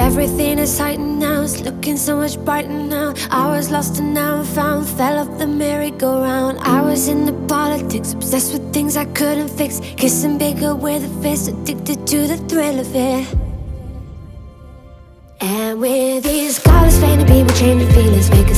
Everything is heightened now, it's looking so much brighter now. I was lost and now I'm found, fell off the merry-go-round. I was in the politics, obsessed with things I couldn't fix. Kissing bigger with a fist, addicted to the thrill of it. And with these colors fading, people changing feelings, making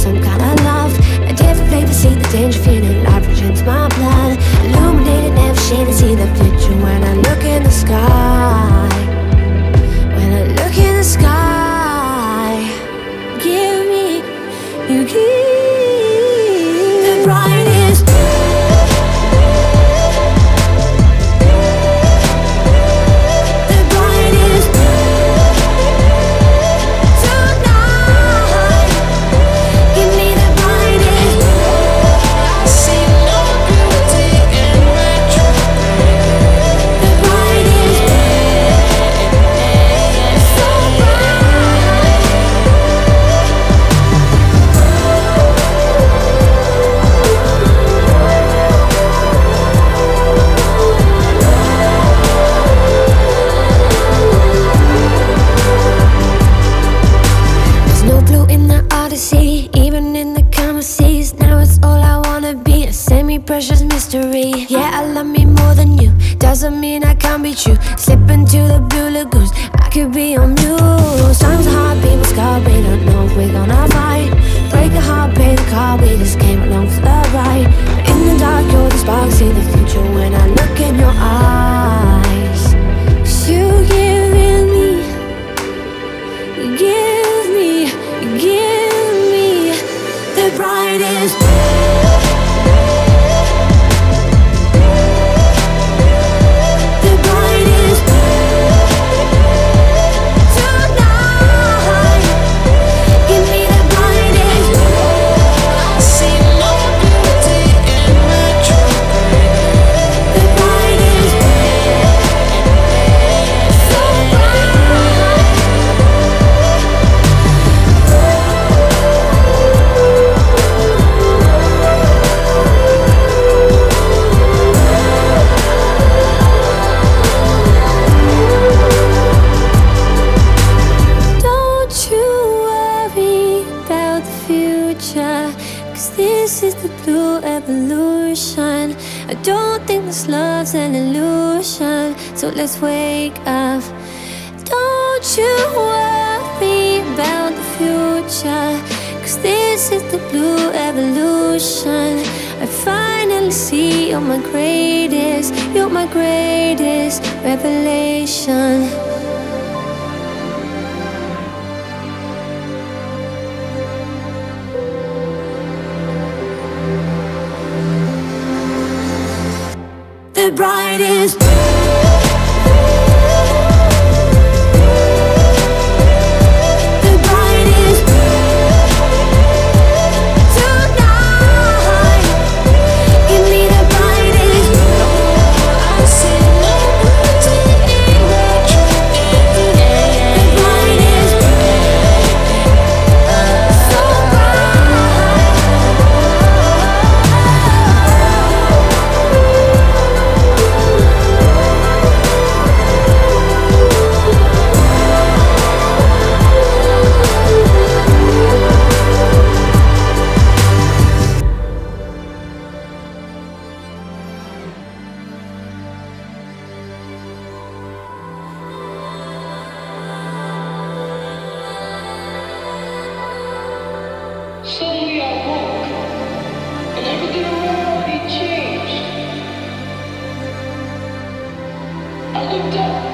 be, a semi-precious mystery. Yeah, I love me more than you. Doesn't mean I can't be true. Slip into the blue lagoons, I could be on. Songs are hard, people scar, we don't know if we're gonna fight. Break a heart, pay the car, we just came along for the ride. In the dark, you're the spark, see the future when I look in your eyes. you giving me you give me, you give me the brightest. Cause this is the blue evolution. I don't think this love's an illusion. So let's wake up. Don't you worry about the future. Cause this is the blue evolution. I finally see you're my greatest, you're my greatest revelation. Brightest. I